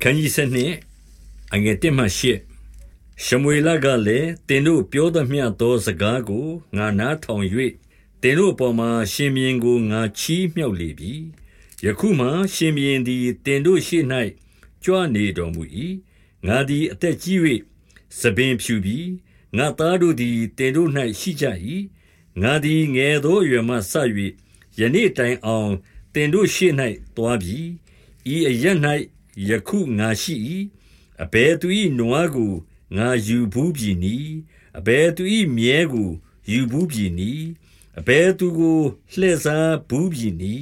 ခန်းကြီးစနစ်အငယ်1မှ8ရှမွေလကလည်းတင်တို့ပြောသမျှသောစကားကိုငါနားထောင်၍တင်တို့အပေါ်မှာရှင်မြင်းကိုငါချီးမြှောက်လေပြီယခုမှရှင်မြင်းသည်တင်တို့ရှိ၌ကြွနေတော်မူ၏ငါသည်အသက်ကြီး၍သပင်ဖြူပြီးငါသားတို့သည်တင်တို့၌ရှိကြ၏ငါသည်ငယ်သောအရွယ်မှဆ၍ယနေ့တိုင်အောင်တင်တို့ရှိ၌တွားပြီးဤအရ၌ ယခုငါရှိ၏အဘယ်သူ၏နွားကိုငါယူဘူးပြီနီအဘယ်သူ၏မြဲကိုယူဘူးပြီနီအဘယ်သူကိုလှည့်စားဘူးပြီနီ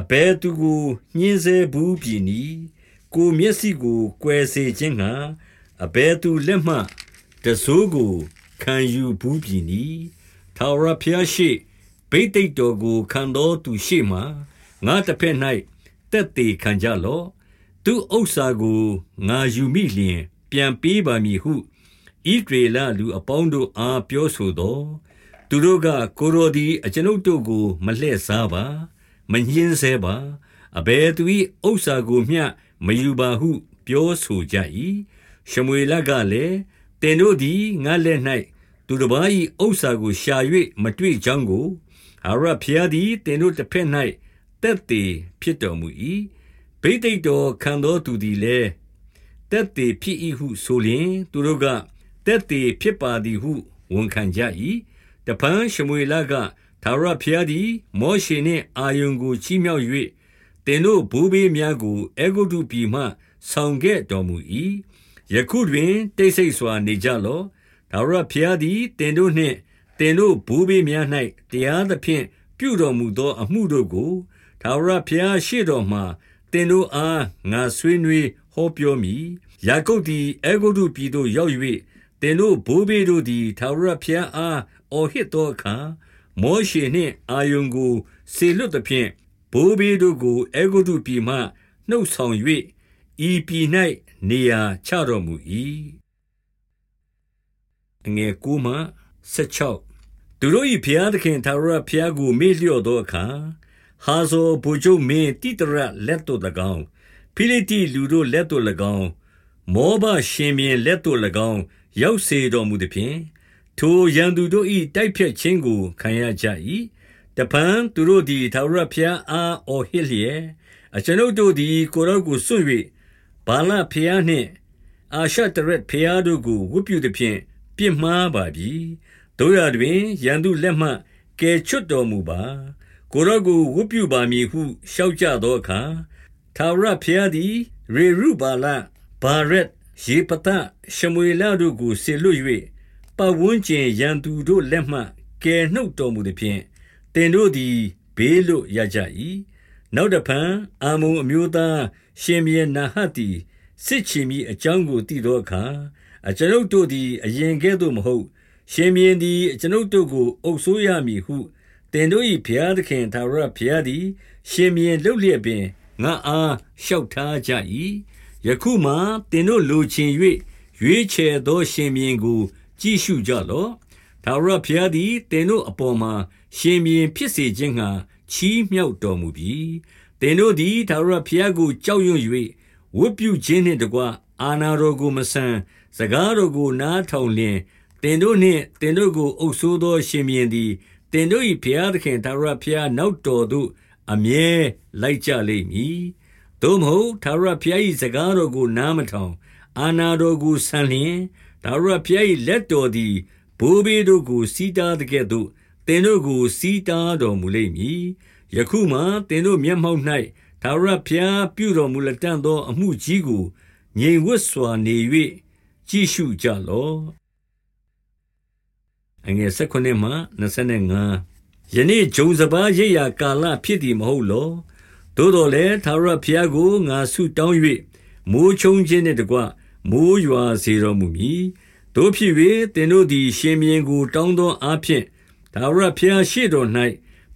အဘယ်သူကိုညှင်းဆဲဘူးပြီနီကိုမျက်စိကိုကွယ်စေခြင်းငှာအဘယ်သူလက်မှတစိုးကိုခံယူဘူးပြီနီထာဝရဘုရားရှိဘိသိက်တော်ကိုခံတော်သူရှိမှငါတစ်ဖက်၌တက်သေးခံကြလော့ သူဥစ္စာကိုငါယူမိလျင် ပြန်ပေးပါမည်ဟုဣဒေလလူအပေါင်းတို့အားပြောဆိုသောသူတို့ကကိုရိုဒီအကျွန်ုပ်တို့ကိုမလှည့်စားပါမညှင်းဆဲပါအဘယ်သူ၏ဥစ္စာကိုမျှမယူပါဟု ပြောဆိုကြ၏ရှမွေလကလည်းတင်တို့သည်ငါလက်၌သူတစ်ပါး၏ဥစ္စာကိုရှာ၍မတွေ့ကြောင်းကိုအရဖျားသည်တင်တို့တစ်ဖက်၌တက်သေးဖြစ်တော်မူ၏ ဘိသိက်တော်ခံသောသူသည်လည်းတက်သေးဖြစ်၏ဟုဆိုလျင် သူတို့ကတက်သေးဖြစ်ပါသည်ဟုဝန်ခံကြ၏တပန်းရှမွေလကသာရဖျားသည် မောရှေနှင့်အာယုန်ကိုချီးမြှောက်၍တင်တို့ဘူဘေးများကိုအေဂုတုပြည်မှဆောင်ခဲ့တော်မူ၏ယခုတွင် တိတ်ဆိတ်စွာနေကြလော့သာရဖျားသည်တင်တို့နှင့်တင်တို့ဘူဘေးများ၌တရားသဖြင့်ပြုတော်မူသောအမှုတို့ကိုသာရဖျားရှိတော်မှာ သင်တို့အားငါဆွေးနွေးဟောပြောမည်။ယာကုပ်သည်အဲဂုတ္တုပြည်သို့ရောက်၍သင်တို့ဘိုးဘေးတို့သည်ထာဝရဘုရားအားအော်ဟစ်သောအခါမောရှေနှင့်အာယုန်ကိုစေလွတ်သဖြင့်ဘိုးဘေးတို့ကိုအဲဂုတ္တုပြည်မှနှုတ်ဆောင်၍ဤပြည်၌နေရာချတော်မူ၏။အငယ်9မှ16သူတို့၏ဘုရားသခင်ထာဝရဘုရားကိုမေ့လျော့သောအခါ ဟာဇောဗိုလ်ချုပ်မင်းတိတရလက်သို့၎င်းဖိလိတိလူတို့လက်သို့၎င်းမောဘရှင်ဘင်လက်သို့၎င်းရောက်စေတော်မူသည်ဖြင့်ထိုရန်သူတို့၏တိုက်ဖြတ်ခြင်းကိုခံရကြ၏တပံသူတို့သည်သာရဖျားအားအော်ဟစ်လျက်အကျွန်ုပ်တို့သည်ကိုရော့ကိုစွန့်၍ဘာလဖျားနှင့်အာရှတရက်ဖျားတို့ကိုဝတ်ပြုသည်ဖြင့်ပြစ်မှားပါပြီတို့ရတွင်ရန်သူလက်မှကယ်ချွတ်တော်မူပါ ကိုရော့ကိုဝတ်ပြုပါမည်ဟုလျှောက်ကြသောအခါထာဝရဘုရားသည် ရေရုဘာလဘာရက်ယေပသရှမွေလတို့ကိုဆေလွတ်၍ပဝန်းကျင်ရန်သူတို့လက်မှကယ်နှုတ်တော်မူသည်ဖြင့်တင်တို့သည်ဘေးလွတ်ရကြ၏နောက်တဖန်အာမုံအမျိုးသားရှင်မြေနာဟတ်သည်စစ်ချီမီအကြောင်းကိုတည်သောအခါအကျွန်ုပ်တို့သည်အရင်ကဲ့သို့မဟုတ် ရှင်မြေသည်အကျွန်ုပ်တို့ကိုအုပ်ဆိုးရမည်ဟု တင်တို့၏ဘုရားသခင်သာရဘုရားသည် ရှင်မြေလှုပ်လျက်ပင်ငါအားလျှောက်ထားကြ၏ယခုမှတင်တို့လိုချင်၍ရွေးချယ်သော ရှင်မြေကို ကြည့်ရှုကြလော့သာရဘုရားသည်တင်တို့အပေါ်မှာ ရှင်မြေဖြစ်စေခြင်းငှာချီးမြှောက်တော်မူပြီးတင်တို့သည်သာရဘုရားကိုကြောက်ရွံ့၍ဝတ်ပြုခြင်းနှင့်တကွအာနာတော်ကိုမဆန်စကားတော်ကိုနားထောင်လျင်တင်တို့နှင့်တင်တို့ကိုအုပ်ဆိုးသောရှင်မြေသည် တင်တို့၏ဘုရားသခင်သာရဘုရားနောက်တော်သို့ အမြဲလိုက်ကြလိမ့်မည်သို့မဟုတ်သာရဘုရား၏စကားတော်ကို နားမထောင်အာနာတော်ကိုဆန်လျင်သာရဘုရား၏လက်တော်သည်ဘိုးဘေးတို့ကို စီးတားတဲ့ကဲ့သို့တင်တို့ကို စီးတားတော်မူလိမ့်မည်ယခုမှတင်တို့မျက်မှောက်၌သာရဘုရားပြုတော်မူလက်တန်သော အမှုကြီးကိုငြိမ်ဝတ်စွာနေ၍ကြည့်ရှုကြလော့ အငယ်16မှ25ယနေ့ဂျုံစပါးရိပ်ရာကာလဖြစ်သည်မဟုတ်လောသို့တော်လည်းသာရဘုရားကိုငါဆုတောင်း၍မိုးချုံခြင်းနှင့်တကွမိုးရွာစေတော်မူမည်တို့ဖြစ်၍သင်တို့သည် ရှင်မြင်းကို တောင်းသောအားဖြင့်သာရဘုရားရှေ့တော်၌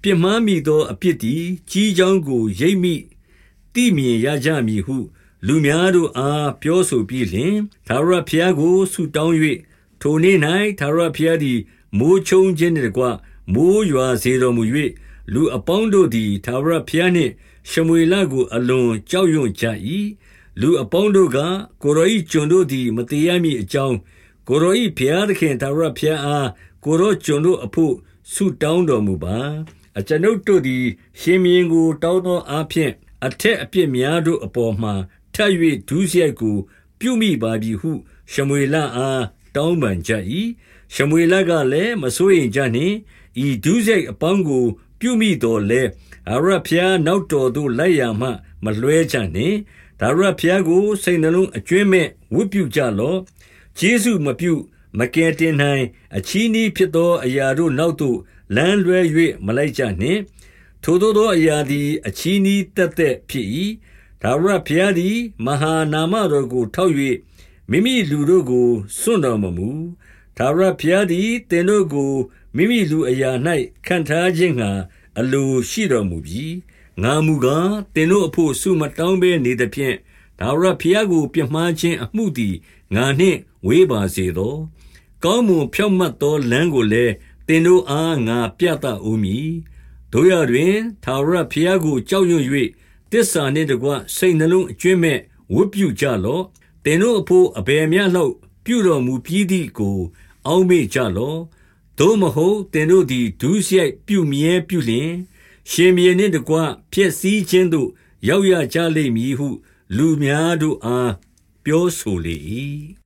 ပြစ်မှားမိသောအပြစ်သည်ကြီးချောင်းကိုရိပ်မိတိမြင်ရကြမည်ဟု လူများတို့အားပြောဆိုပြီးလျှင်သာရဘုရားကိုဆုတောင်း၍ ထိုနေ့၌သာရဘုရားသည် မိုးချုံခြင်းနှင့်တကွ မိုးရွာစေတော်မူ၍လူအပေါင်းတို့သည်သာရဘုရားနှင့် ရှမွေလကို အလွန်ကြောက်ရွံ့ကြ၏လူအပေါင်းတို့က ကိုရောဤကျွန်တို့သည်မတေရမည်အကြောင်း ကိုရောဤဘုရားသခင်သာရဘုရားအား ကိုရောကျွန်တို့အဖို့ ဆုတောင်းတော်မူပါ အကျွန်ုပ်တို့သည် ရှင်မင်းကို တောင်းသောအားဖြင့် အထက်အပြစ်များတို့အပေါ်မှာ ထပ်၍ဒုစရိုက်ကို ပြုမိပါပြီဟု ရှမွေလအား တောင်းပန်ကြ၏ရှမွေလကလည်းမစိုးရင်ကြနှင့်ဤဒုစရိုက်အပေါင်းကို ပြုမိတော်လဲအရဖျားနောက်တော်သို့လိုက်ရမှမလွှဲကြနှင့်ဒါရဖျားကိုစိတ်နှလုံးအကျွင်းမဲ့ဝတ်ပြုကြလော့ဂျေစုမပြုမကယ်တင်နိုင်အချီးနှီးဖြစ်သောအရာတို့နောက်သို့လမ်းလွဲ၍မလိုက်ကြနှင့်ထိုသောသောအရာသည်အချီးနှီးတက်တက်ဖြစ်၏ဒါဝရဘုရားသည်မဟာနာမတော်ကိုထောက်၍ မိမိလူတို့ကိုစွန့်တော်မမူဒါဝရဘုရားသည်တင်တို့ကိုမိမိလူအရာ၌ခံထားခြင်းငှာအလိုရှိတော်မူပြီးငါမူကားတင်တို့အဖို့ဆုမတောင်းဘဲနေသဖြင့်ဒါဝရဘုရားကိုပြမှားခြင်းအမှုသည်ငါနှင့်ဝေးပါစေသောကောင်းမွန်ဖြောင့်မတ်သောလမ်းကိုလည်းသင်တို့အားငါပြသဦးမည်တို့ရတွင်သာရဘုရားကိုကြောက်ရွံ့၍တစ္ဆာနှင့်တကွစိတ်နှလုံးအကျွင့်မဲ့ဝတ်ပြုကြလော့ သင်တို့အဖို့အဘယ်မျှလောက် ပြုတော်မူပြီးသည့်ကို အောက်မေ့ကြလော့ သို့မဟုတ်သင်တို့သည် ဒုစရိုက်ပြုမြဲပြုလျင် ရှင်မြေနှင့်တကွဖြစ်စည်းခြင်းသို့ ရောက်ရကြလိမ့်မည်ဟု လူများတို့အား ပြောဆိုလေ၏